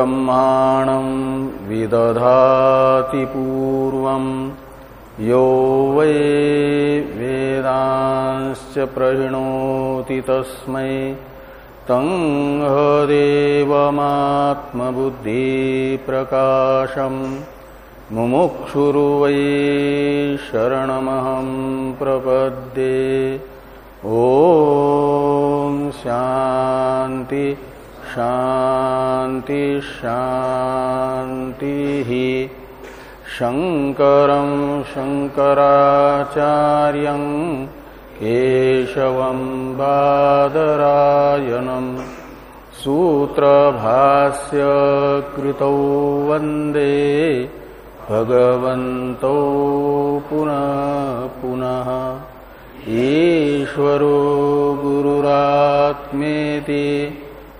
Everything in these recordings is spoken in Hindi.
ब्रह्माणं विदधाति पूर्वं। यो वै वेदांश्च प्रहिणोति तस्मै। तङ्हदेवमात्मबुद्धिप्रकाशम् मुमुक्षुर्वै शरणमहं प्रपद्ये। ॐ शान्ति। शान्ति शान्तिः शङ्करं शङ्कराचार्यं केशवं बादरायणम् सूत्रभास्य कृतौ वंदे भगवन्तौ पुनः पुनः ईश्वरो गुरुरात्मेति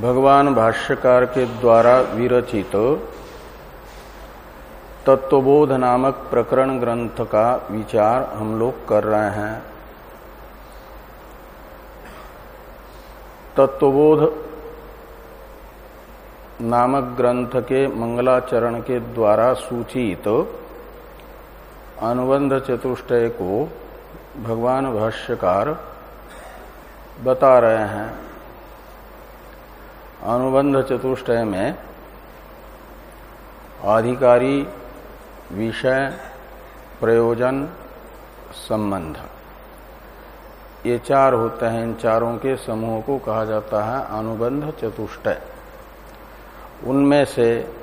भगवान भाष्यकार के द्वारा विरचित तत्वबोध नामक प्रकरण ग्रंथ का विचार हम लोग कर रहे हैं। तत्वबोध नामक ग्रंथ के मंगलाचरण के द्वारा सूचित अनुबंध चतुष्टय को भगवान भाष्यकार बता रहे हैं। अनुबंध चतुष्टय में अधिकारी विषय, प्रयोजन, संबंध। ये चार होते हैं, इन चारों के समूह को कहा जाता है अनुबंध चतुष्टय। उनमें से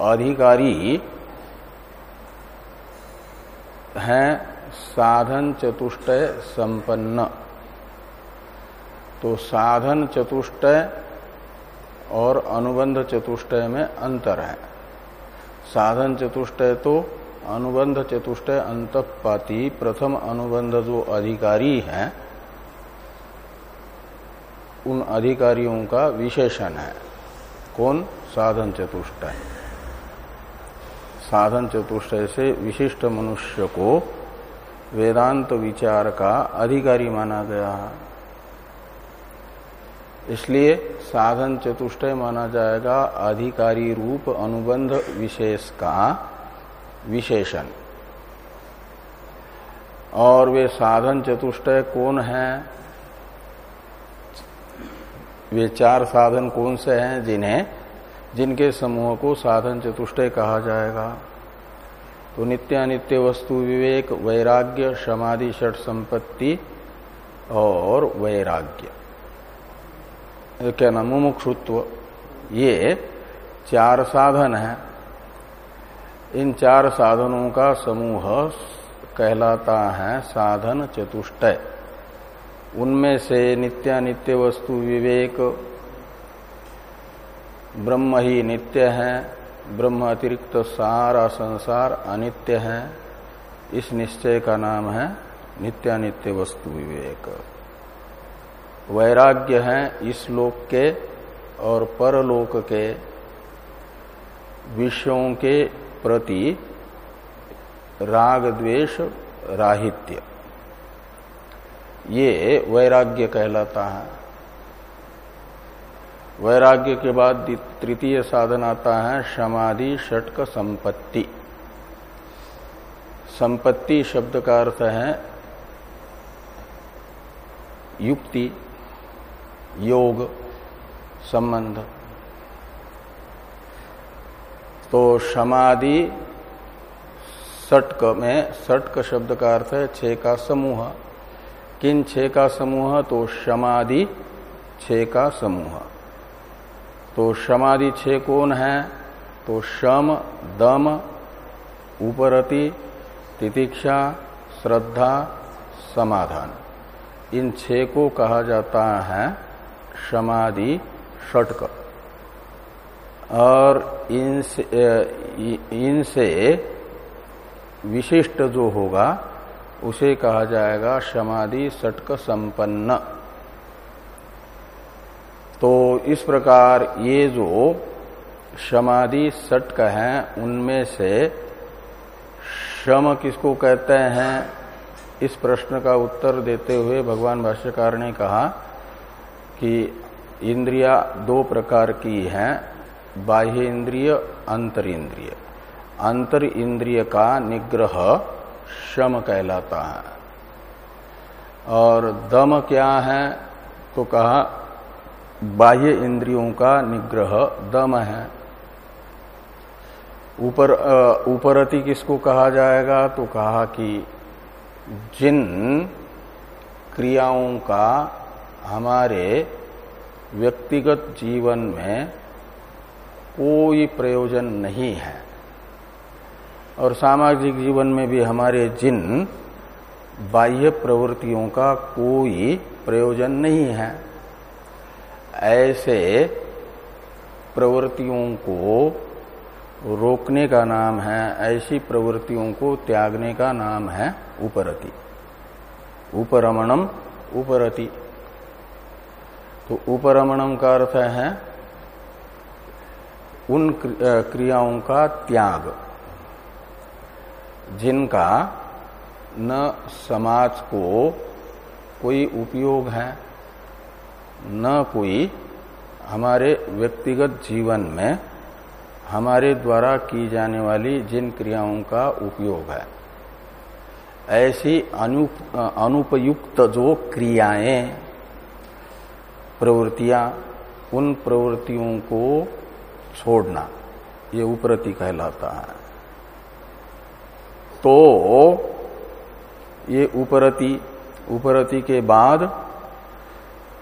अधिकारी हैं साधन चतुष्टय संपन्न। तो साधन चतुष्टय और अनुबंध चतुष्टय में अंतर है। साधन चतुष्टय तो अनुबंध चतुष्टय अंतपाती, प्रथम अनुबंध जो अधिकारी है, उन अधिकारियों का विशेषण है। कौन? साधन चतुष्टय। साधन चतुष्टय से विशिष्ट मनुष्य को वेदांत विचार का अधिकारी माना गया। है इसलिए साधन चतुष्टय माना जाएगा अधिकारी रूप अनुबंध विशेष का विशेषण। और वे साधन चतुष्टय कौन है? वे चार साधन कौन से हैं जिन्हें, जिनके समूह को साधन चतुष्टय कहा जाएगा? तो नित्यानित्य वस्तु विवेक, वैराग्य, समाधि, षट संपत्ति और वैराग्य। क्या नाम मुमुक्षुत्व ये चार साधन है। इन चार साधनों का समूह कहलाता है साधन चतुष्टय। उनमें से नित्यानित्य वस्तु विवेक, ब्रह्म ही नित्य है, ब्रह्म अतिरिक्त सारा संसार अनित्य है। इस निश्चय का नाम है नित्यानित्य वस्तु विवेक। वैराग्य है इस लोक के और परलोक के विषयों के प्रति राग द्वेष राहित्य। ये वैराग्य कहलाता है। वैराग्य के बाद तृतीय साधन आता है समाधि षटक संपत्ति। संपत्ति शब्द का अर्थ है युक्ति। योग संबंध। तो समाधि सटक में सटक शब्द का अर्थ है छे का समूह। किन छे का समूह? तो समाधि छह का समूह। तो समाधि छे कौन है? तो शम, दम, उपरति, तितिक्षा, श्रद्धा, समाधान। इन छे को कहा जाता है समाधि षटक। और इनसे इनसे विशिष्ट जो होगा, उसे कहा जाएगा समाधि षटक संपन्न। तो इस प्रकार ये जो समाधि षटक हैं, उनमें से शम किसको कहते हैं? इस प्रश्न का उत्तर देते हुए भगवान भाष्यकार ने कहा कि इंद्रिया दो प्रकार की हैं, बाह्य इंद्रिय, अंतर इंद्रिय। अंतर इंद्रिय का निग्रह शम कहलाता है। और दम क्या है? तो कहा, बाह्य इंद्रियों का निग्रह दम है। ऊपर ऊपरति किसको कहा जाएगा? तो कहा कि जिन क्रियाओं का हमारे व्यक्तिगत जीवन में कोई प्रयोजन नहीं है। और सामाजिक जीवन में भी हमारे जिन बाह्य प्रवृत्तियों का कोई प्रयोजन नहीं है, ऐसे प्रवृत्तियों को रोकने का नाम है, ऐसी प्रवृत्तियों को त्यागने का नाम है उपरति। उपरमणम उपरति। तो उपरमणम का अर्थ है उन क्रियाओं का त्याग। जिनका न समाज को कोई उपयोग है न कोई हमारे व्यक्तिगत जीवन में हमारे द्वारा की जाने वाली जिन क्रियाओं का उपयोग है। ऐसी अनुप, अनुपयुक्त जो क्रियाएँ प्रवृत्तियाँ, उन प्रवृत्तियों को छोड़ना, ये उपरति कहलाता है। तो ये उपरति उपरति के बाद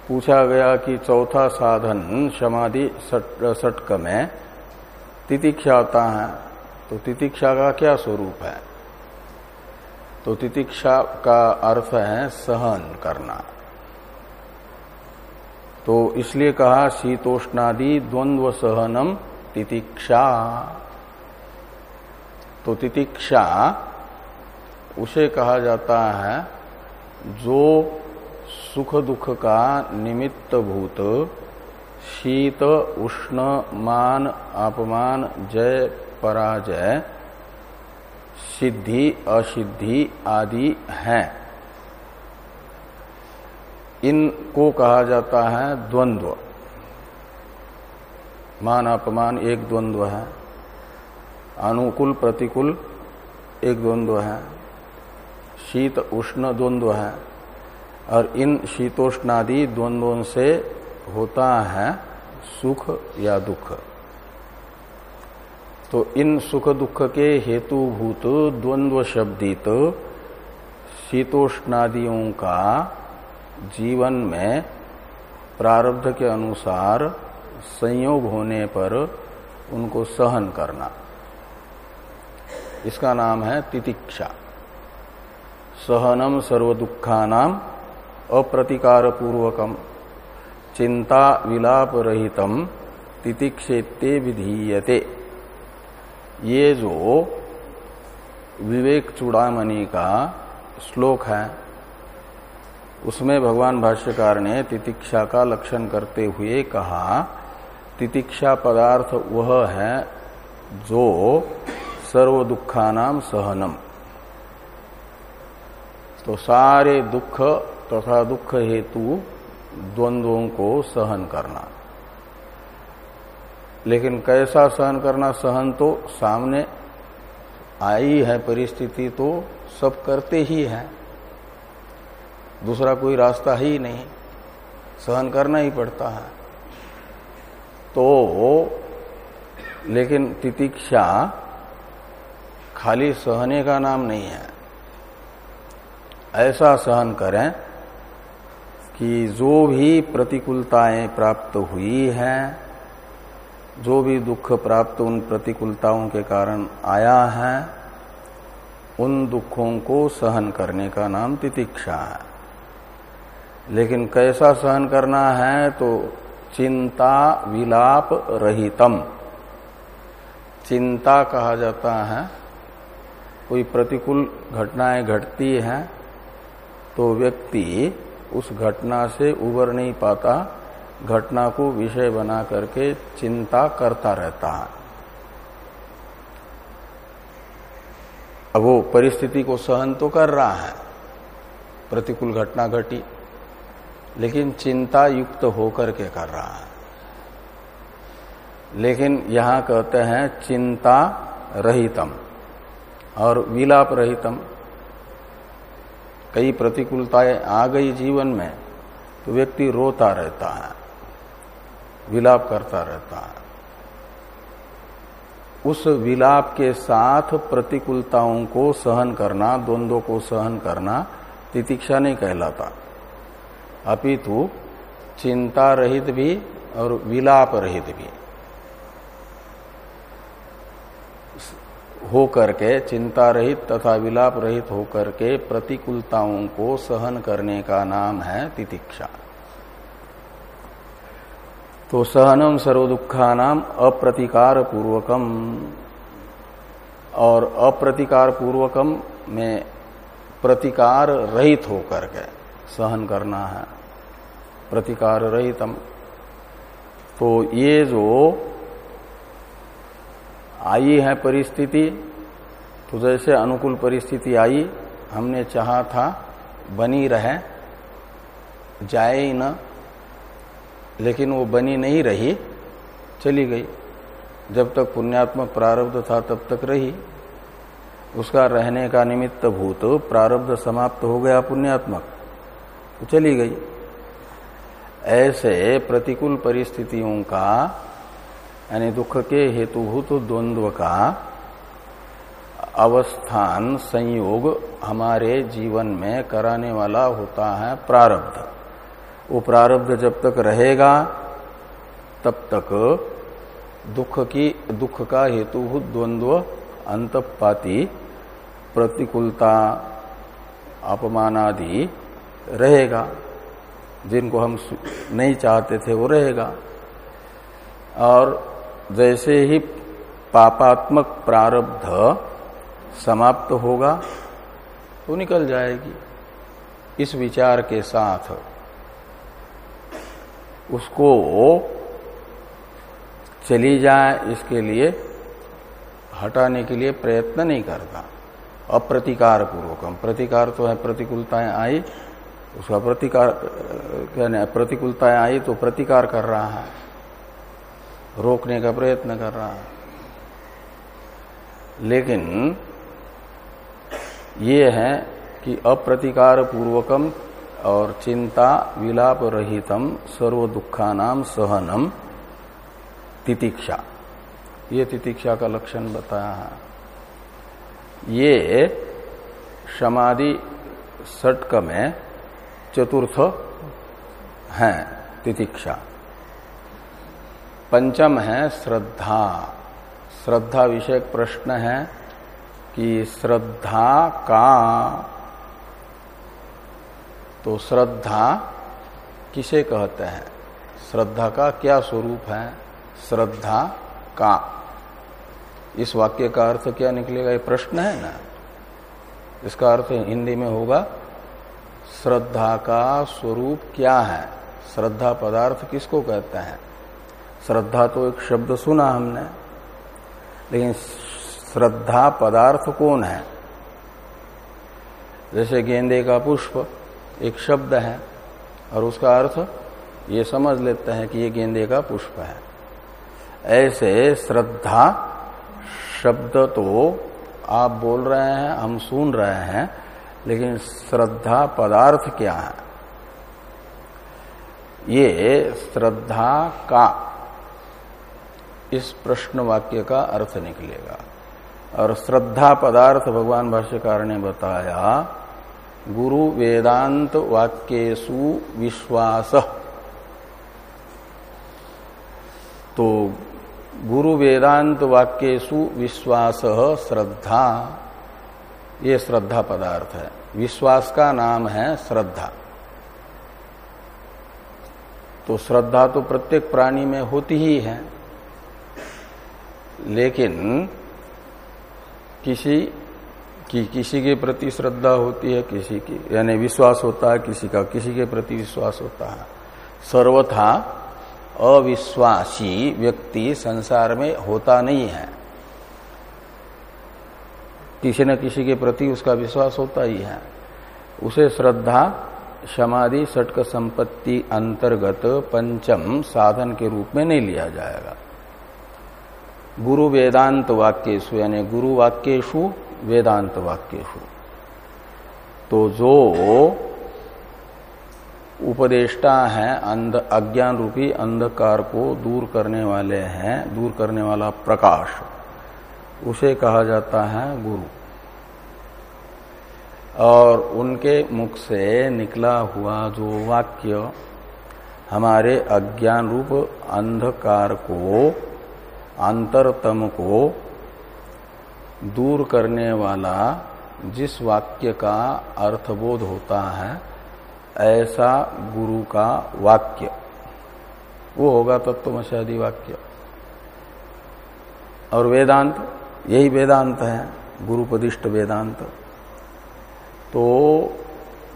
पूछा गया कि चौथा साधन समाधि सटक में तितिक्षा आता है तो तितिक्षा का क्या स्वरूप है? तो तितिक्षा का अर्थ है सहन करना। तो इसलिए कहा, शीतोष्णादि द्वंद्व सहनम तितिक्षा। तो तितिक्षा, उसे कहा जाता है, जो सुख दुख का निमित्त भूत शीत, उष्ण, मान, अपमान, जय, पराजय, सिद्धि, असिद्धि आदि हैं। इनको कहा जाता है द्वंद्व। मान अपमान एक द्वंद्व है। अनुकूल प्रतिकूल एक द्वंद्व है। शीत उष्ण द्वंद्व है। और इन शीतोष्णादि द्वंद्वों से होता है सुख या दुख। तो इन सुख दुख के हेतुभूत द्वंद्व शब्दित शीतोष्णादियों का जीवन में प्रारब्ध के अनुसार संयोग होने पर उनको सहन करना। इसका नाम है तितिक्षा। सहनम सर्व दुखानाम अप्रतिकार पूर्वकम चिंता विलाप रहितम तितिक्षेत्ते विधीयते। ये जो विवेक चूड़ामणि का श्लोक है उसमें भगवान भाष्यकार ने तितिक्षा का लक्षण करते हुए कहा, तितिक्षा पदार्थ वह है जो सर्व दुखानाम सहनम। तो सारे दुख तथा तो दुख हेतु द्वंद्वों को सहन करना। लेकिन कैसा सहन करना? सहन तो सामने आई है, परिस्थिति तो सब करते ही है। दूसरा कोई रास्ता ही नहीं, सहन करना ही पड़ता है। तो लेकिन तितिक्षा खाली सहने का नाम नहीं है। ऐसा सहन करें कि जो भी प्रतिकूलताएँ प्राप्त हुई हैं, जो भी दुख प्राप्त उन प्रतिकूलताओं के कारण आया है, उन दुखों को सहन करने का नाम तितिक्षा है। लेकिन कैसा सहन करना है तो चिंता विलाप रहितम। चिंता कहा जाता है। कोई प्रतिकूल घटनाएँ घटती हैं तो व्यक्ति उस घटना से उबर नहीं पाता। घटना को विषय बना करके चिंता करता रहता है। अब वो परिस्थिति को सहन तो कर रहा है। प्रतिकूल घटना घटी। लेकिन चिंता युक्त होकर के कर रहा है। लेकिन यहाँ कहते हैं चिंता रहितम और विलाप रहितम। कई प्रतिकूलताएँ आ गई जीवन में तो व्यक्ति रोता रहता है, विलाप करता रहता है। उस विलाप के साथ प्रतिकूलताओं को सहन करना, द्वंद्व को सहन करना तितिक्षा नहीं कहलाता। अपितु चिंता रहित भी और विलाप रहित भी। हो करके चिंता रहित तथा विलाप रहित होकर के प्रतिकूलताओं को सहन करने का नाम है तितिक्षा। तो सहनम सर्वदुखा नाम अप्रतिकार पूर्वकम और अप्रतिकार पूर्वकम में प्रतिकार रहित होकर के सहन करना है। प्रतिकार रहितम तो ये जो आई है परिस्थिति तो जैसे अनुकूल परिस्थिति आई, हमने चाहा था बनी रहे, जाए ही न, लेकिन वो बनी नहीं रही, चली गई। जब तक पुण्यात्मक प्रारब्ध था, तब तक रही। उसका रहने का निमित्त भूत प्रारब्ध समाप्त हो गया पुण्यात्मक तो चली गई। ऐसे प्रतिकूल परिस्थितियों का, यानी दुख के हेतुभूत द्वंद्व का अवस्थान संयोग हमारे जीवन में कराने वाला होता है प्रारब्ध। वो प्रारब्ध जब तक रहेगा, तब तक दुख की, दुख का हेतुभूत द्वंद्व, अंतपाती, प्रतिकूलता, अपमानादि रहेगा। जिनको हम नहीं चाहते थे, वो रहेगा। और जैसे ही पापात्मक प्रारब्ध समाप्त होगा तो निकल जाएगी। इस विचार के साथ उसको चली जाए, इसके लिए हटाने के लिए प्रयत्न नहीं करता अप्रतिकार पूर्वकम प्रतिकार तो है, प्रतिकूलताएँ आई उसका प्रतिकार कहने प्रतिकूलताएँ आई तो प्रतिकार कर रहा है। रोकने का प्रयत्न कर रहा है। लेकिन ये है कि अप्रतिकार पूर्वकम और चिंता विलाप रहितम सर्व दुखानाम सहनम तितिक्षा। ये तितिक्षा का लक्षण बताया है। ये समाधि सटक में चतुर्थ है तितिक्षा। पंचम है श्रद्धा। श्रद्धा विषयक प्रश्न है कि श्रद्धा का तो श्रद्धा किसे कहते हैं? श्रद्धा का क्या स्वरूप है? श्रद्धा का। इस वाक्य का अर्थ क्या निकलेगा? ये प्रश्न है ना? इसका अर्थ हिंदी में होगा श्रद्धा का स्वरूप क्या है? श्रद्धा पदार्थ किसको कहते हैं? श्रद्धा तो एक शब्द सुना हमने, लेकिन श्रद्धा पदार्थ कौन है? जैसे गेंदे का पुष्प एक शब्द है, और उसका अर्थ ये समझ लेते हैं कि ये गेंदे का पुष्प है। ऐसे श्रद्धा शब्द तो आप बोल रहे हैं, हम सुन रहे हैं लेकिन श्रद्धा पदार्थ क्या है? ये श्रद्धा का इस प्रश्न वाक्य का अर्थ निकलेगा। और श्रद्धा पदार्थ भगवान भाष्यकार ने बताया, गुरु वेदांत वाक्यसु विश्वास। तो गुरु वेदांत वाक्यसु विश्वास, श्रद्धा, ये श्रद्धा पदार्थ है। विश्वास का नाम है श्रद्धा। तो श्रद्धा तो प्रत्येक प्राणी में होती ही है। लेकिन किसी, की किसी के प्रति श्रद्धा होती है, किसी की, यानी विश्वास होता है किसी का, किसी के प्रति विश्वास होता है। सर्वथा अविश्वासी व्यक्ति संसार में होता नहीं है। किसी न किसी के प्रति उसका विश्वास होता ही है। उसे श्रद्धा, समाधि, सटक संपत्ति अंतर्गत पंचम साधन के रूप में नहीं लिया जाएगा। गुरु वेदांत वाक्यु यानी गुरु वाक्यु वेदांत वाक्यशु तो जो उपदेष्टा है, अंध, अज्ञान रूपी अंधकार को दूर करने वाले हैं, दूर करने वाला प्रकाश। उसे कहा जाता है गुरु। और उनके मुख से निकला हुआ जो वाक्य हमारे अज्ञान रूप अंधकार को, अंतरतम को दूर करने वाला जिस वाक्य का अर्थबोध होता है, ऐसा गुरु का वाक्य। वो होगा तत्वमशादी वाक्य। और वेदांत यही वेदांत है, गुरुपदिष्ट वेदांत। तो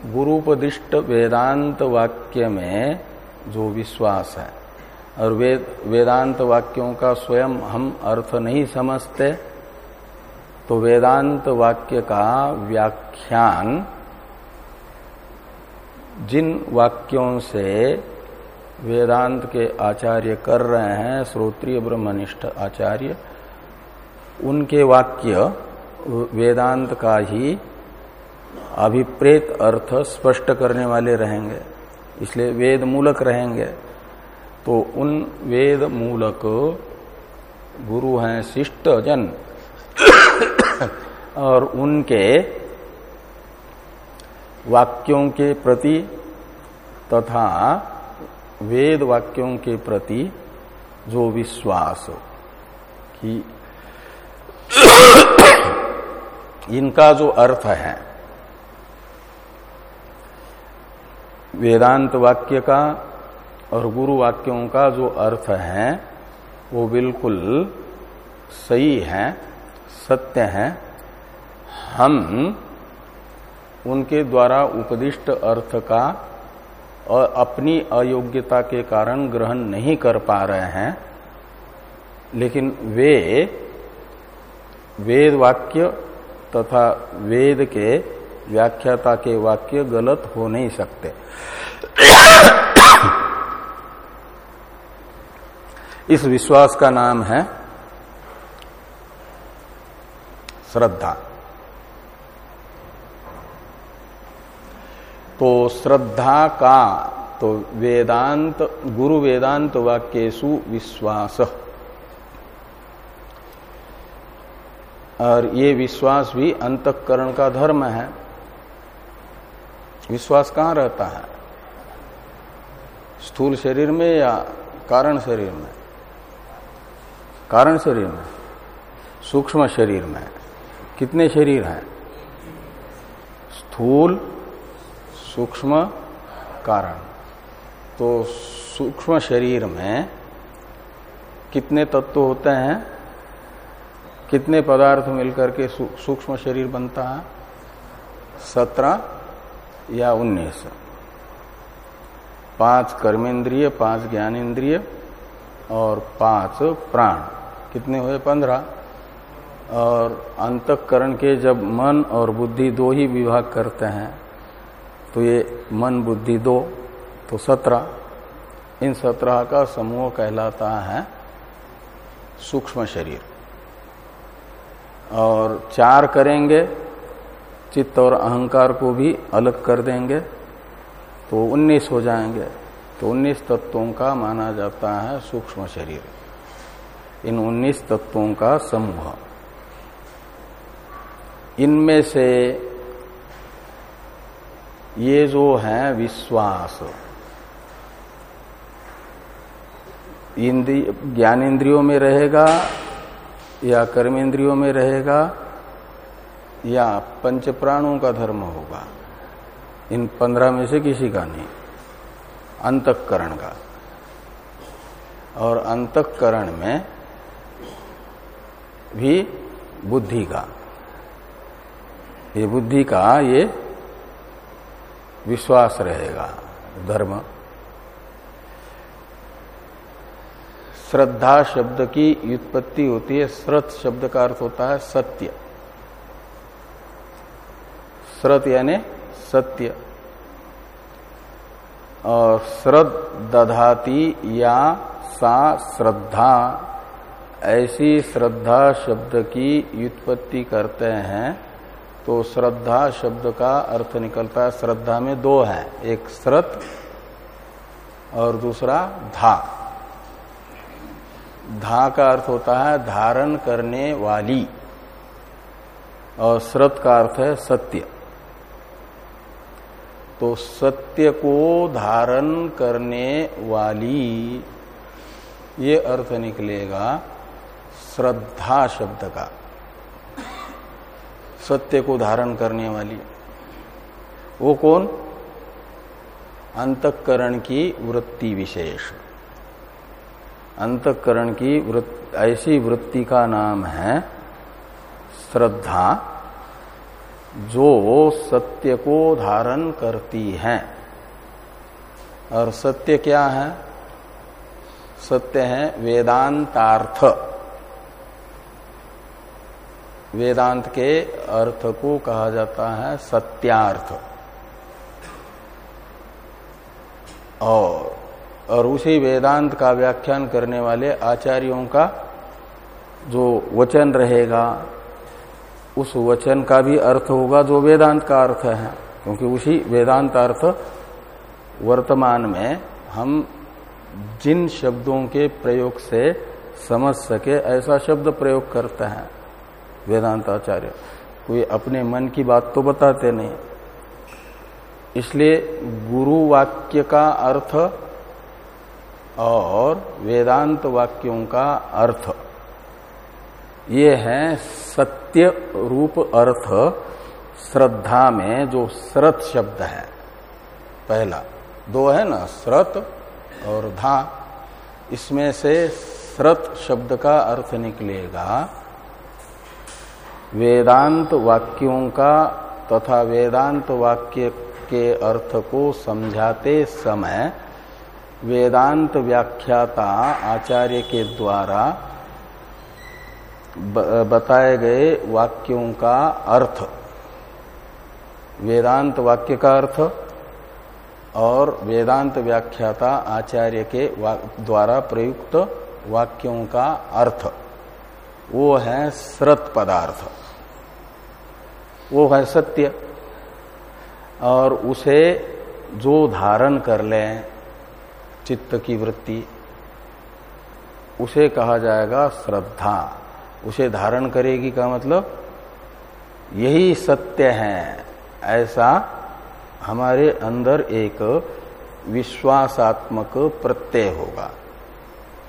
गुरुपदिष्ट वेदांत वाक्य में जो विश्वास है, और वेद वेदांत वाक्यों का स्वयं हम अर्थ नहीं समझते तो वेदांत वाक्य का व्याख्यान जिन वाक्यों से वेदांत के आचार्य कर रहे हैं, श्रोत्रिय ब्रह्मनिष्ठ आचार्य उनके वाक्य वेदांत का ही अभिप्रेत अर्थ स्पष्ट करने वाले रहेंगे, इसलिए वेद मूलक रहेंगे। तो उन वेद मूलक गुरु हैं शिष्ट जन और उनके वाक्यों के प्रति तथा वेद वाक्यों के प्रति जो विश्वास कि इनका जो अर्थ है, वेदांत वाक्य का और गुरु वाक्यों का जो अर्थ है, वो बिल्कुल सही है, सत्य है। हम उनके द्वारा उपदिष्ट अर्थ का और अपनी अयोग्यता के कारण ग्रहण नहीं कर पा रहे हैं, लेकिन वे, वेद वाक्य तथा वेद के व्याख्याता के वाक्य गलत हो नहीं सकते। इस विश्वास का नाम है श्रद्धा। तो श्रद्धा का तो वेदांत, गुरु वेदांत वाक्यसु विश्वास। और ये विश्वास भी अंतकरण का धर्म है। विश्वास कहाँ रहता है? स्थूल शरीर में या कारण शरीर में? कारण शरीर में। सूक्ष्म शरीर में। कितने शरीर हैं? स्थूल, सूक्ष्म, कारण। तो सूक्ष्म शरीर में कितने तत्व होते हैं? कितने पदार्थ मिलकर के सूक्ष्म शरीर बनता है? सत्रह या उन्नीस। पाँच कर्मेंद्रिय, पाँच ज्ञानेन्द्रिय और पाँच प्राण। कितने हुए? पंद्रह। और अंतकरण के जब मन और बुद्धि दो ही विभाग करते हैं तो ये मन बुद्धि दो तो सत्रह। इन सत्रह का समूह कहलाता है सूक्ष्म शरीर। और चार करेंगे, चित्त और अहंकार को भी अलग कर देंगे तो उन्नीस हो जाएँगे। तो उन्नीस तत्वों का माना जाता है सूक्ष्म शरीर। इन उन्नीस तत्वों का समूह। इनमें से ये जो है विश्वास ज्ञानेन्द्रियों में रहेगा या कर्मेंद्रियों में रहेगा, या पंच प्राणों का धर्म होगा। इन पंद्रह में से किसी का नहीं, अंतकरण का। और अंतकरण में भी बुद्धि का। ये बुद्धि का, ये विश्वास रहेगा, धर्म। श्रद्धा शब्द की व्युत्पत्ति होती है, श्रत शब्द का अर्थ होता है सत्य। श्रत यानी सत्य। और श्रद्धाती या सा श्रद्धा, ऐसी श्रद्धा शब्द की व्युत्पत्ति करते हैं तो श्रद्धा शब्द का अर्थ निकलता है, श्रद्धा में दो है, एक श्रत और दूसरा धा। धा का अर्थ होता है धारण करने वाली। और श्रत का अर्थ है सत्य। तो सत्य को धारण करने वाली, ये अर्थ निकलेगा श्रद्धा शब्द का। सत्य को धारण करने वाली। वो कौन? अंतकरण की वृत्ति विशेष। अंतकरण की वृत्ति ऐसी वृत्ति का नाम है श्रद्धा, जो सत्य को धारण करती है। और सत्य क्या है? सत्य है वेदांतार्थ। वेदांत के अर्थ को कहा जाता है सत्यार्थ। और और उसी वेदांत का व्याख्यान करने वाले आचार्यों का जो वचन रहेगा, उस वचन का भी अर्थ होगा जो वेदांत का अर्थ है। क्योंकि उसी वेदांत अर्थ वर्तमान में हम जिन शब्दों के प्रयोग से समझ सके, ऐसा शब्द प्रयोग करते हैं वेदांत आचार्य कोई अपने मन की बात तो बताते नहीं। इसलिए गुरु वाक्य का अर्थ और वेदांत वाक्यों का अर्थ। ये है सत्य रूप अर्थ श्रद्धा में जो श्रत शब्द है। पहला, दो है ना, श्रत और धा। इसमें से श्रत शब्द का अर्थ निकलेगा। वेदांत वाक्यों का तथा वेदांत वाक्य के अर्थ को समझाते समय वेदांत व्याख्याता आचार्य के द्वारा बताए गए वाक्यों का अर्थ। वेदांत वाक्य का अर्थ और वेदांत व्याख्याता आचार्य के द्वारा प्रयुक्त वाक्यों का अर्थ। वो है श्रत पदार्थ। वो है सत्य। और उसे जो धारण कर लें चित्त की वृत्ति। उसे कहा जाएगा श्रद्धा। उसे धारण करेगी का मतलब? यही सत्य है। ऐसा हमारे अंदर एक विश्वासात्मक प्रत्यय होगा।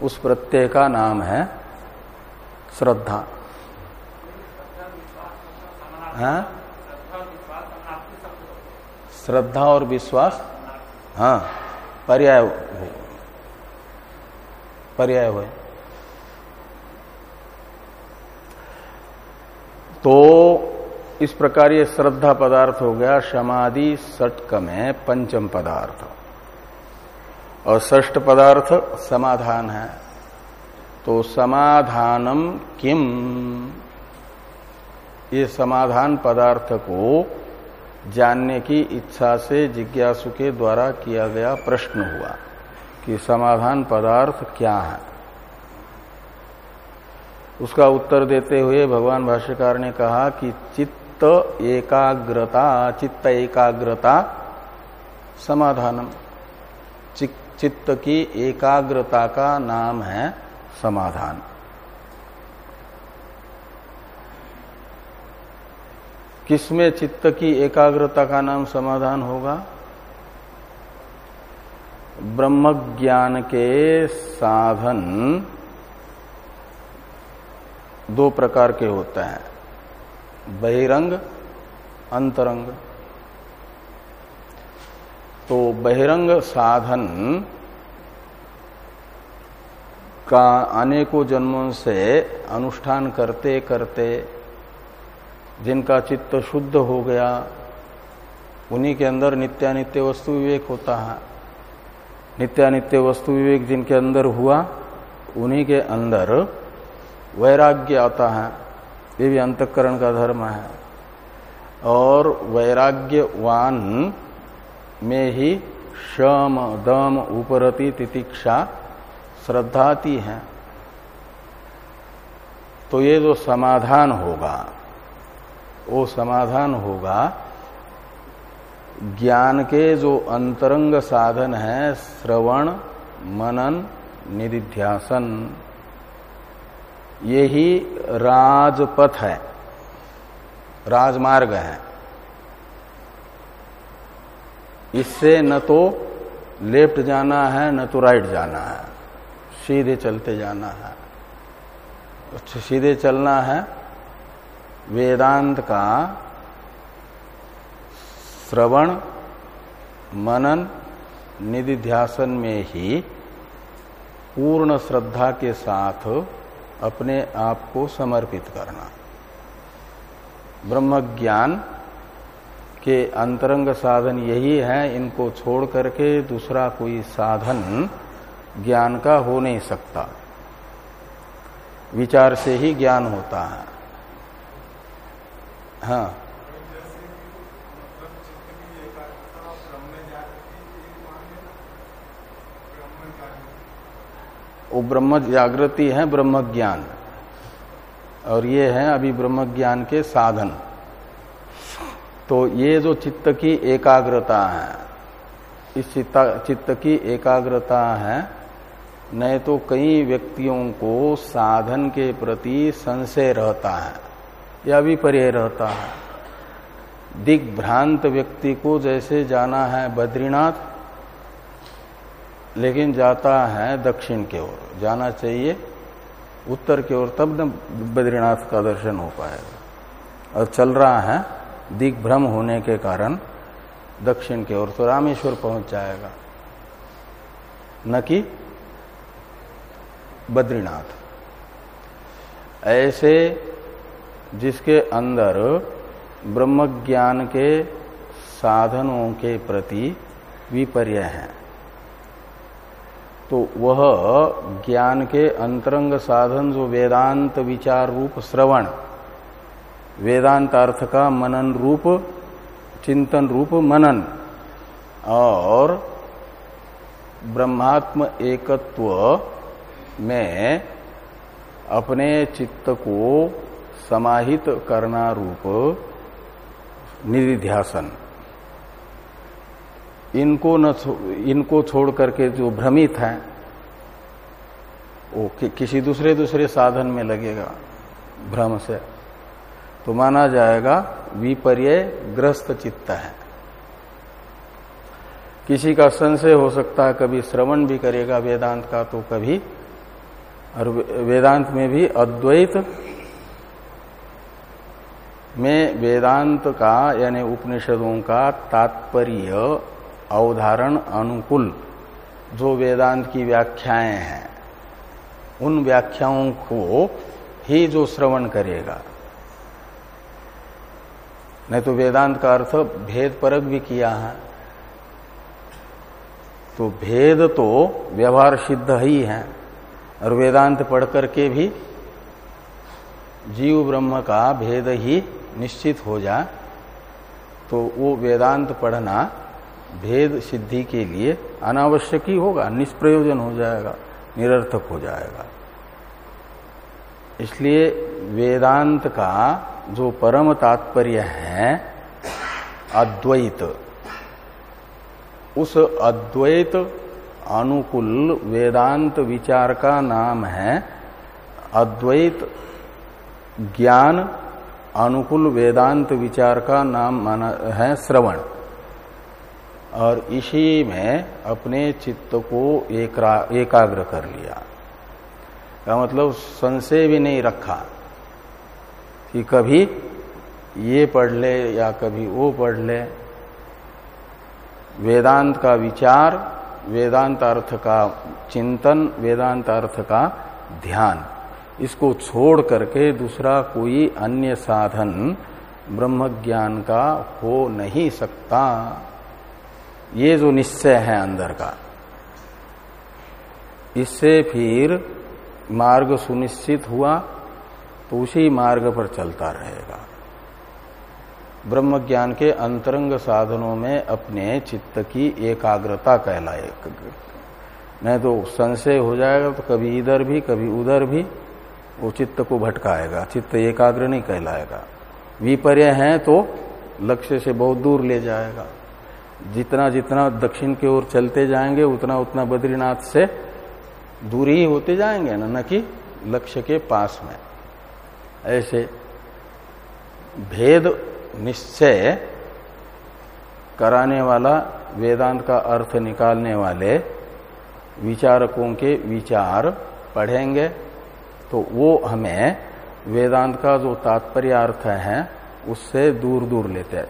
उस प्रत्यय का नाम है श्रद्धा। है? श्रद्धा और विश्वास? हाँ। पर्याय पर्याय हुए तो इस प्रकार ये श्रद्धा पदार्थ हो गया, समाधि सटक में पंचम पदार्थ। और ष्ठ पदार्थ समाधान है। तो समाधानम किम? ये समाधान पदार्थ को जानने की इच्छा से जिज्ञासु के द्वारा किया गया प्रश्न हुआ कि समाधान पदार्थ क्या है। उसका उत्तर देते हुए भगवान भाष्यकार ने कहा कि चित्त एकाग्रता चित्त एकाग्रता समाधानम। चित्त की एकाग्रता का नाम है समाधान। किसमें चित्त की एकाग्रता का नाम समाधान होगा? ब्रह्म ज्ञान के साधन दो प्रकार के होते हैं। बहिरंग, अंतरंग। तो बहिरंग साधन का अनेकों जन्मों से अनुष्ठान करते करते जिनका चित्त शुद्ध हो गया, उन्हीं के अंदर नित्यानित्य वस्तु विवेक होता है। नित्यानित्य वस्तु विवेक जिनके अंदर हुआ, उन्हीं के अंदर वैराग्य आता है। ये भी अंतकरण का धर्म है। और वैराग्यवान में ही शम, दम, उपरति, तितिक्षा श्रद्धाती है। तो ये जो समाधान होगा वो समाधान होगा। ज्ञान के जो अंतरंग साधन है, श्रवण, मनन, निधिध्यासन, ये ही राजपथ है, राजमार्ग है। इससे न तो लेफ़्ट जाना है, न तो राइट जाना है, सीधे चलते जाना है। सीधे चलना है वेदांत का श्रवण, मनन, निधिध्यासन में ही पूर्ण श्रद्धा के साथ अपने आप को समर्पित करना। ब्रह्म ज्ञान के अंतरंग साधन यही है, इनको छोड़ करके दूसरा कोई साधन ज्ञान का हो नहीं सकता। विचार से ही ज्ञान होता है। हाँ। वो ब्रह्म जागृति है, ब्रह्म ज्ञान। और ये है अभी ब्रह्म ज्ञान के साधन। तो ये जो चित्त की एकाग्रता है, इस चित्त की एकाग्रता है नहीं तो कई व्यक्तियों को साधन के प्रति संशय रहता है। या विपर्य रहता है। दिग्भ्रांत व्यक्ति को जैसे जाना है बद्रीनाथ, लेकिन जाता है दक्षिण की ओर। जाना चाहिए उत्तर की ओर, तब न बद्रीनाथ का दर्शन हो पाएगा। और चल रहा है दिग्भ्रम होने के कारण दक्षिण की ओर तो रामेश्वर पहुँच जाएगा। न कि बद्रीनाथ। ऐसे जिसके अंदर ब्रह्म ज्ञान के साधनों के प्रति विपर्य है। तो वह ज्ञान के अंतरंग साधन जो वेदांत विचार रूप श्रवण, वेदांत अर्थ का मनन रूप, चिंतन रूप मनन और ब्रह्मात्म एकत्व में अपने चित्त को समाहित करना रूप निधिध्यासन। इनको न इनको छोड़ करके जो भ्रमित है वो कि, किसी दूसरे दूसरे साधन में लगेगा भ्रम से। तो माना जाएगा विपर्य ग्रस्त चित्त है। किसी का संशय हो सकता है कभी श्रवण भी करेगा वेदांत का तो कभी और वेदांत में भी अद्वैत में वेदांत का, यानी उपनिषदों का तात्पर्य, अवधारण अनुकूल, जो वेदांत की व्याख्याएँ हैं, उन व्याख्याओं को ही जो श्रवण करेगा। नहीं तो वेदांत का अर्थ भेद परक भी किया है। तो भेद तो व्यवहार सिद्ध ही है, और वेदांत पढ़ करके भी जीव ब्रह्म का भेद ही निश्चित हो जाए तो वो वेदांत पढ़ना भेद सिद्धि के लिए अनावश्यक ही होगा, निष्प्रयोजन हो जाएगा, निरर्थक हो जाएगा। इसलिए वेदांत का जो परम तात्पर्य है, अद्वैत, उस अद्वैत अनुकूल वेदांत विचार का नाम है अद्वैत ज्ञान अनुकूल वेदांत विचार का नाम माना है श्रवण। और इसी में अपने चित्त को एकाग्र कर लिया। का मतलब संशय भी नहीं रखा कि कभी ये पढ़ ले या कभी वो पढ़ ले। वेदांत का विचार, वेदांत अर्थ का चिंतन, वेदांत अर्थ का ध्यान। इसको छोड़ करके दूसरा कोई अन्य साधन ब्रह्म ज्ञान का हो नहीं सकता। ये जो निश्चय है अंदर का, इससे फिर मार्ग सुनिश्चित हुआ तो उसी मार्ग पर चलता रहेगा। ब्रह्म ज्ञान के अंतरंग साधनों में अपने चित्त की एकाग्रता कहलाए। नहीं तो संशय हो जाएगा तो कभी इधर भी, कभी उधर भी। वो चित्त को भटकाएगा, चित्त एकाग्र नहीं कहलाएगा। विपर्य है तो लक्ष्य से बहुत दूर ले जाएगा। जितना जितना दक्षिण की ओर चलते जाएँगे, उतना उतना बद्रीनाथ से दूरी ही होते जाएँगे ना, न कि लक्ष्य के पास में। ऐसे भेद निश्चय कराने वाला, वेदांत का अर्थ निकालने वाले विचारकों के विचार पढ़ेंगे तो वो हमें वेदांत का जो तात्पर्य अर्थ है, उससे दूर दूर लेते,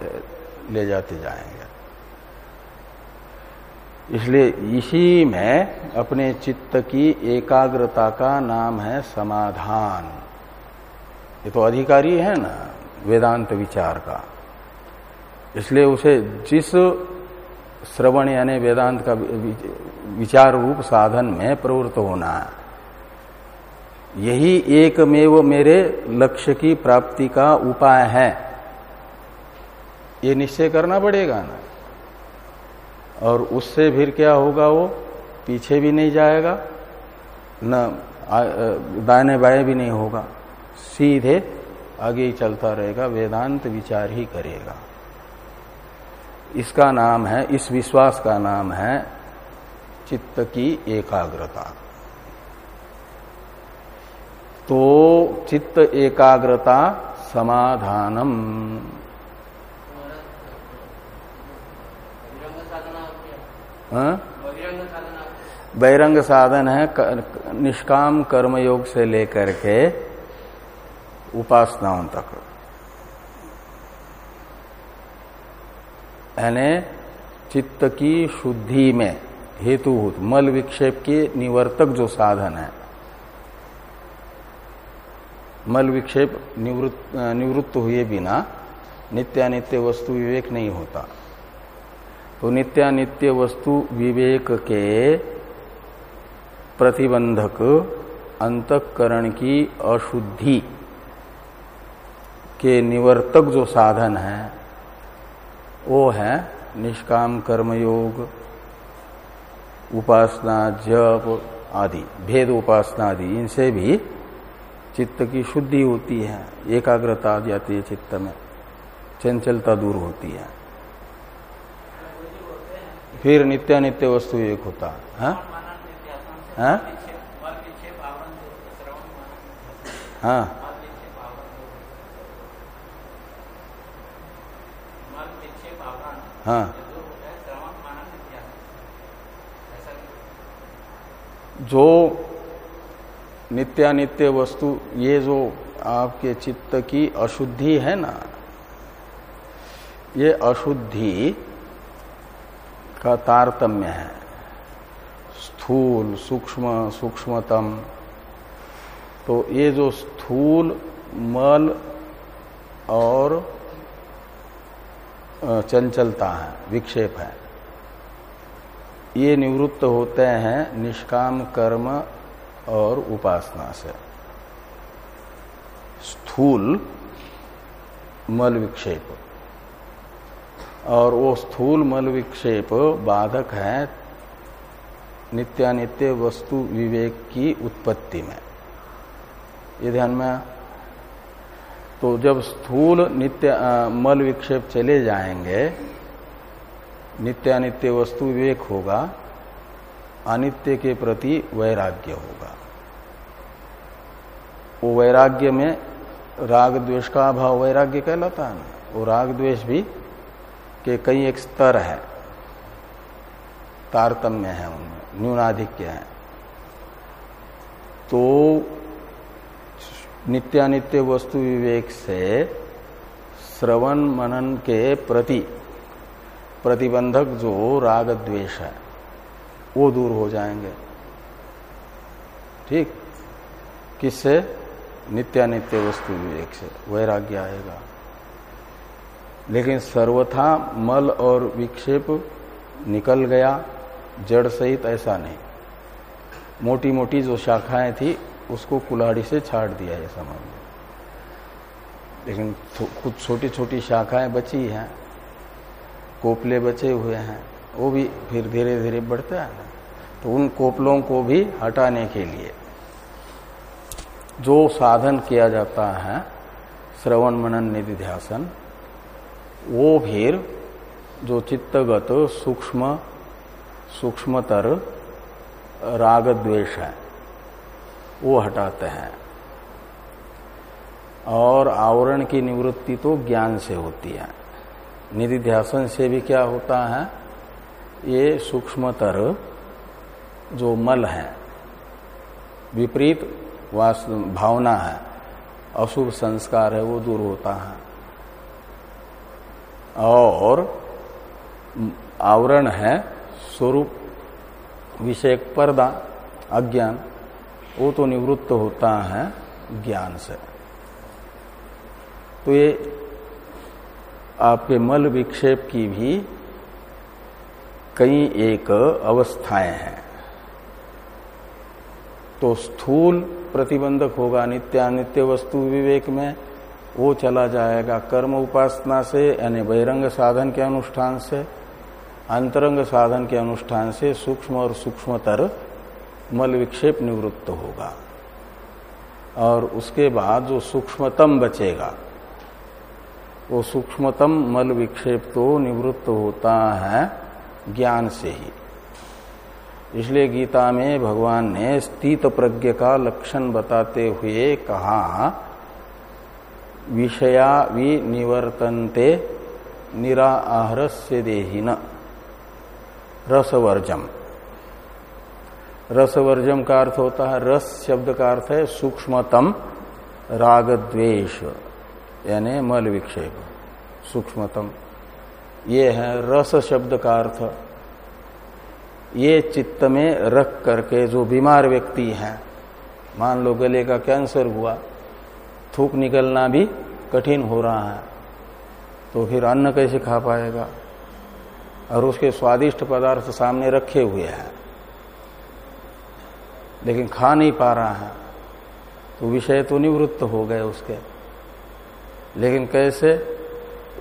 ले जाते जाएँगे। इसलिए इसी में अपने चित्त की एकाग्रता का नाम है समाधान। ये तो अधिकारी है ना, वेदांत विचार का। इसलिए उसे जिस श्रवण यानी वेदांत का विचार रूप साधन में प्रवृत्त होना है यही एकमेव मेरे लक्ष्य की प्राप्ति का उपाय है। ये निश्चय करना पड़ेगा ना। और उससे फिर क्या होगा वो? पीछे भी नहीं जाएगा, न दाने बाएँ भी नहीं होगा। सीधे आगे ही चलता रहेगा, वेदांत विचार ही करेगा। इसका नाम है, इस विश्वास का नाम है, चित्त की एकाग्रता। तो चित्त एकाग्रता समाधानम हाँ? बहिरंग साधन है निष्काम कर्मयोग से लेकर के उपासनाओं तक यानी चित्त की शुद्धि में, हेतुभूत, मल विक्षेप के निवर्तक जो साधन है मल विक्षेप निवृत्त निवृत्त हुए बिना नित्यानित्य वस्तु विवेक नहीं होता। तो नित्यानित्य वस्तु विवेक के प्रतिबंधक अंतकरण की अशुद्धि के निवर्तक जो साधन है, वो है निष्काम कर्मयोग, उपासना, जप आदि, भेद उपासना आदि। इनसे भी चित्त की शुद्धि होती है, एकाग्रता आ जाती है चित्त में, चंचलता दूर होती है। फिर नित्यानित्य वस्तु एक होता है हाँ? हाँ? हाँ। जो नित्यानित्य वस्तु, ये जो आपके चित्त की अशुद्धि है ना, ये अशुद्धि का तारतम्य है। स्थूल, सूक्ष्म, सूक्ष्मतम। तो ये जो स्थूल, मल और चंचलता है, विक्षेप है, ये निवृत्त होते हैं निष्काम कर्म और उपासना से। स्थूल मल विक्षेप और वो स्थूल मल विक्षेप बाधक है नित्यानित्य वस्तु विवेक की उत्पत्ति में। ये ध्यान में तो जब स्थूल नित्य आ, मल विक्षेप चले जाएँगे नित्यानित्य वस्तु विवेक होगा अनित्य के प्रति वैराग्य होगा। वो वैराग्य में राग द्वेष का अभाव, वैराग्य कहलाता है वो राग द्वेष भी के कई एक स्तर है। तारतम्य है उनमें, न्यूनाधिक्य है। तो नित्यानित्य वस्तु विवेक से श्रवण मनन के प्रति प्रतिबंधक जो राग द्वेष है, वो दूर हो जाएँगे। ठीक? किससे? नित्यानित्य वस्तु विवेक से वैराग्य आएगा। लेकिन सर्वथा मल और विक्षेप निकल गया, जड़ सहित ऐसा नहीं। मोटी मोटी जो शाखाएँ थी, उसको कुल्हाड़ी से छाट दिया है समझ में लेकिन कुछ छोटी छोटी शाखाएँ बची हैं, कोपले बचे हुए हैं, वो भी फिर धीरे धीरे बढ़ता है। तो उन कोपलों को भी हटाने के लिए जो साधन किया जाता है, श्रवण मनन निधि ध्यासन, वो फिर जो चित्तगत, सूक्ष्म, सूक्ष्मतर राग द्वेष है, वो हटाते हैं। और आवरण की निवृत्ति तो ज्ञान से होती है। निधि ध्यासन से भी क्या होता है? ये सूक्ष्मतर जो मल है, विपरीत भावना है, अशुभ संस्कार है, वो दूर होता है। और आवरण है स्वरूप, विषय पर्दा, अज्ञान, वो तो निवृत्त होता है ज्ञान से। तो ये आपके मल विक्षेप की भी कई एक अवस्थाएँ हैं। तो स्थूल प्रतिबंधक होगा नित्यानित्य वस्तु विवेक में वो चला जाएगा। कर्म उपासना से, यानी बहिरंग साधन के अनुष्ठान से, अंतरंग साधन के अनुष्ठान से सूक्ष्म और सूक्ष्मतर मल विक्षेप निवृत्त होगा। और उसके बाद जो सूक्ष्मतम बचेगा, वो सूक्ष्मतम मल विक्षेप तो निवृत्त होता है ज्ञान से ही। इसलिए गीता में भगवान ने स्थित प्रज्ञ का लक्षण बताते हुए कहा, विषया विनिवर्तनते निराहर से देहीन। रसवर्जम। रसवर्जम का अर्थ होता है, रस शब्द का अर्थ है सूक्ष्मतम राग द्वेश यानी मल विक्षेप, सूक्ष्मतम। ये है रस शब्द का अर्थ। ये चित्त में रख करके जो बीमार व्यक्ति हैं, मान लो गले का कैंसर हुआ, थूक निकलना भी कठिन हो रहा है तो फिर अन्न कैसे खा पाएगा? और उसके स्वादिष्ट पदार्थ सामने रखे हुए हैं, लेकिन खा नहीं पा रहा है तो विषय तो निवृत्त हो गए उसके। लेकिन कैसे?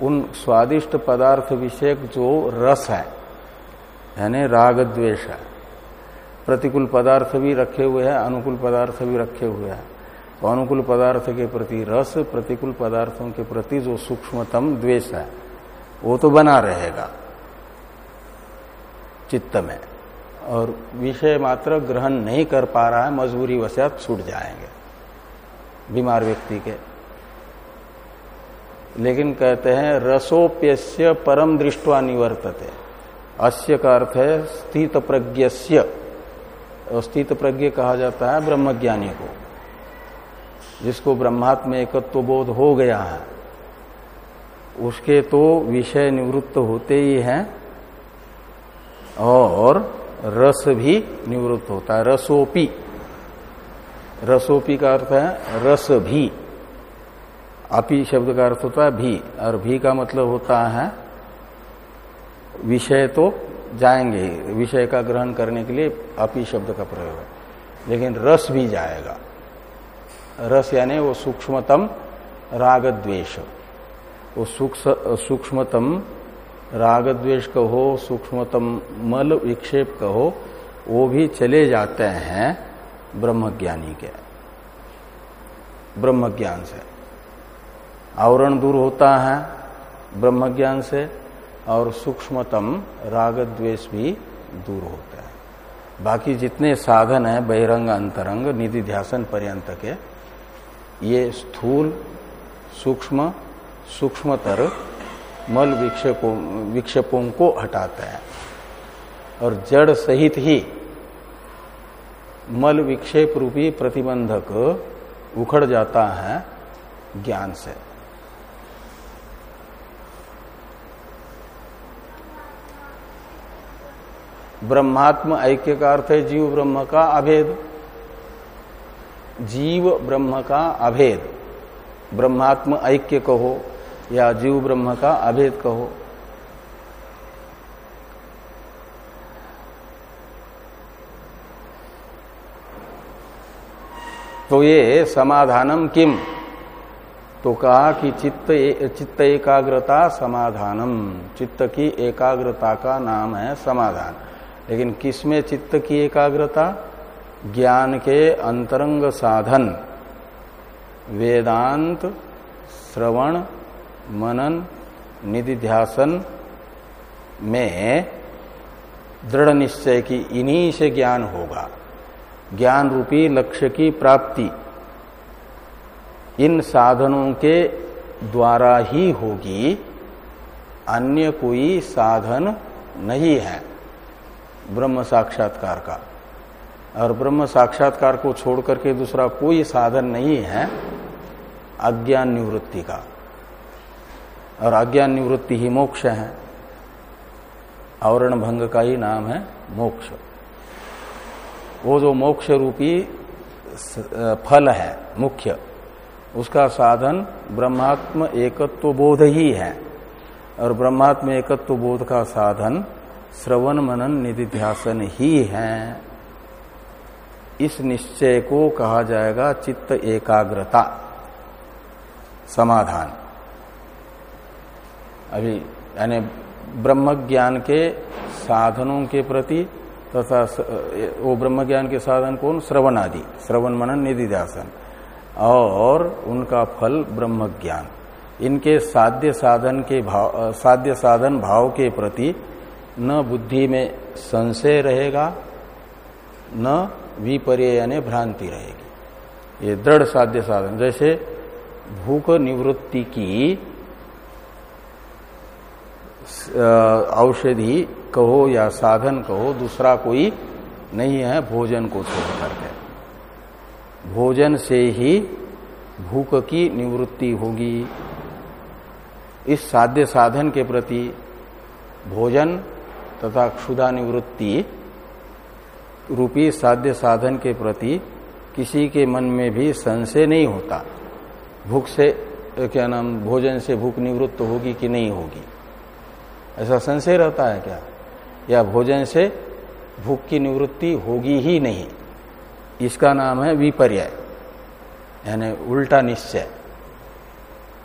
उन स्वादिष्ट पदार्थ विषयक जो रस है यानी राग द्वेष है। प्रतिकूल पदार्थ भी रखे हुए हैं, अनुकूल पदार्थ भी रखे हुए हैं। तो अनुकूल पदार्थ के प्रति रस, प्रतिकूल पदार्थों के प्रति जो सूक्ष्मतम द्वेष है, वो तो बना रहेगा चित्त में। और विषय मात्र ग्रहण नहीं कर पा रहा है, मजबूरी वसात छूट जाएँगे बीमार व्यक्ति के। लेकिन कहते हैं, रसोप्यस्य परम दृष्टवा निवर्तते। अस्य का अर्थ है स्थित प्रज्ञस्य स्थित प्रज्ञ कहा जाता है ब्रह्मज्ञानी को, जिसको ब्रह्मात्म एकत्व बोध हो गया है। उसके तो विषय निवृत्त होते ही हैं, और रस भी निवृत्त होता है, रसोपी। रसोपी का अर्थ है रस भी। अपी शब्द का अर्थ होता है भी, और भी का मतलब होता है विषय तो जाएँगे ही। विषय का ग्रहण करने के लिए अपी शब्द का प्रयोग है। लेकिन रस भी जाएगा। रस यानी वो सूक्ष्मतम राग द्वेष वो सूक्ष्मतम राग द्वेष कहो, सूक्ष्मतम मल विक्षेप कहो, वो भी चले जाते हैं ब्रह्मज्ञानी के। ब्रह्मज्ञान से। आवरण दूर होता है ब्रह्मज्ञान से। और सूक्ष्मतम राग द्वेष भी दूर होता है। बाकी जितने साधन है, बहिरंग अंतरंग, निधि ध्यासन पर्यंत के, ये स्थूल, सूक्ष्म, सूक्ष्मतर मल विक्षेपों विक्षेपों को हटाते हैं। और जड़ सहित ही मल विक्षेप रूपी प्रतिबंधक उखड़ जाता है ज्ञान से। ब्रह्मात्म ऐक्य का अर्थ है जीव ब्रह्म का अभेद। जीव ब्रह्म का अभेद। ब्रह्मात्म ऐक्य कहो या जीव ब्रह्म का अभेद कहो। तो ये समाधानम किम? तो कहा कि चित्त चित्त एकाग्रता समाधानम। चित्त की एकाग्रता का नाम है समाधान। लेकिन किसमें चित्त की एकाग्रता? ज्ञान के अंतरंग साधन। वेदांत, श्रवण, मनन, निधिध्यासन में दृढ़ निश्चय की इन्हीं से ज्ञान होगा। ज्ञान रूपी लक्ष्य की प्राप्ति इन साधनों के द्वारा ही होगी। अन्य कोई साधन नहीं है। ब्रह्म साक्षात्कार का। और ब्रह्म साक्षात्कार को छोड़ करके दूसरा कोई साधन नहीं है अज्ञान निवृत्ति का। और अज्ञान निवृत्ति ही मोक्ष है। आवरण भंग का ही नाम है मोक्ष। वो जो मोक्ष रूपी फल है, मुख्य, उसका साधन ब्रह्मात्म एकत्व बोध ही है। और ब्रह्मात्म एकत्व बोध का साधन श्रवण मनन निधिध्यासन ही है। इस निश्चय को कहा जाएगा चित्त एकाग्रता। समाधान। अभी, यानी ब्रह्म ज्ञान के साधनों के प्रति तथा वो ब्रह्म ज्ञान के साधन कौन? श्रवण आदि। श्रवण मनन निधि ध्यासन और उनका फल ब्रह्म ज्ञान इनके साध्य साधन के भाव, साध्य साधन भाव के प्रति न बुद्धि में संशय रहेगा, न विपर्य यानी भ्रांति रहेगी। ये दृढ़ साध्य साधन। जैसे भूख निवृत्ति की औषधि कहो या साधन कहो, दूसरा कोई नहीं है, भोजन को छोड़ करके। भोजन से ही भूख की निवृत्ति होगी। इस साध्य साधन के प्रति भोजन तथा क्षुधा निवृत्ति रूपी साध्य साधन के प्रति किसी के मन में भी संशय नहीं होता। भूख से, क्या नाम, भोजन से भूख निवृत्त होगी कि नहीं होगी? ऐसा संशय रहता है क्या? या भोजन से भूख की निवृत्ति होगी ही नहीं। इसका नाम है विपर्य यानी उल्टा निश्चय।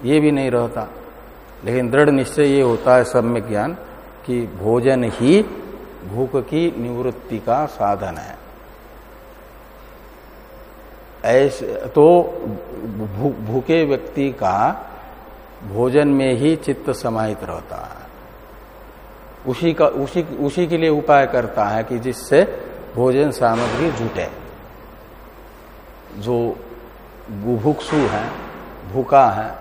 ये भी नहीं रहता। लेकिन दृढ़ निश्चय ये होता है में ज्ञान। कि भोजन ही भूख की निवृत्ति का साधन है। ऐसे तो भूखे व्यक्ति का भोजन में ही चित्त समाहित रहता है। उसी का, उसी उसी के लिए उपाय करता है कि जिससे भोजन सामग्री जुटे। जो बुभुक्षु है, भूखा है,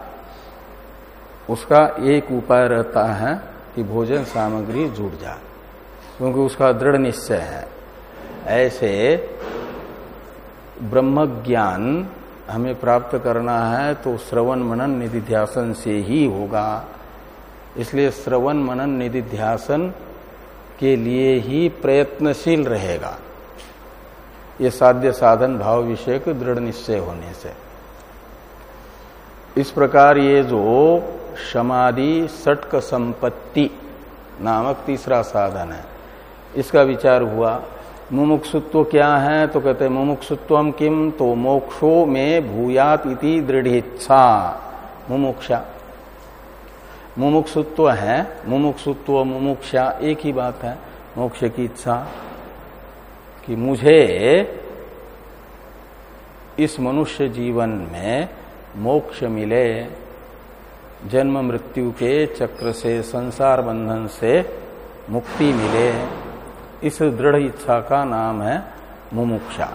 उसका एक उपाय रहता है कि भोजन सामग्री जुट जाए, क्योंकि उसका दृढ़ निश्चय है। ऐसे ब्रह्म ज्ञान हमें प्राप्त करना है तो श्रवण मनन निधिध्यासन से ही होगा। इसलिए श्रवण मनन निधिध्यासन के लिए ही प्रयत्नशील रहेगा। ये साध्य साधन भाव विषय के दृढ़ निश्चय होने से। इस प्रकार ये जो समाधि सटक संपत्ति नामक तीसरा साधन है। इसका विचार हुआ, मुमुक्षुत्व क्या है? तो कहते मुमुक्षुत्व किम? तो मोक्षो में भूयात इति दृढ़ इच्छा मुमुक्षा। मुमुक्षुत्व है, मुमुक्षुत्व, मुमुक्षा, एक ही बात है, मोक्ष की इच्छा कि मुझे इस मनुष्य जीवन में मोक्ष मिले। जन्म मृत्यु के चक्र से संसार बंधन से मुक्ति मिले। इस दृढ़ इच्छा का नाम है मुमुक्षा।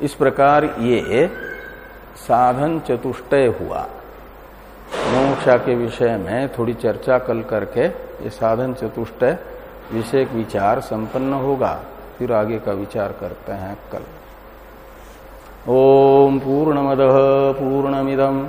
इस प्रकार ये साधन चतुष्टय हुआ। मुमुक्षा के विषय में थोड़ी चर्चा कल करके ये साधन चतुष्टय विषय विचार संपन्न होगा। फिर आगे का विचार करते हैं कल। ओम पूर्ण पूर्णमद पूर्णमिदम।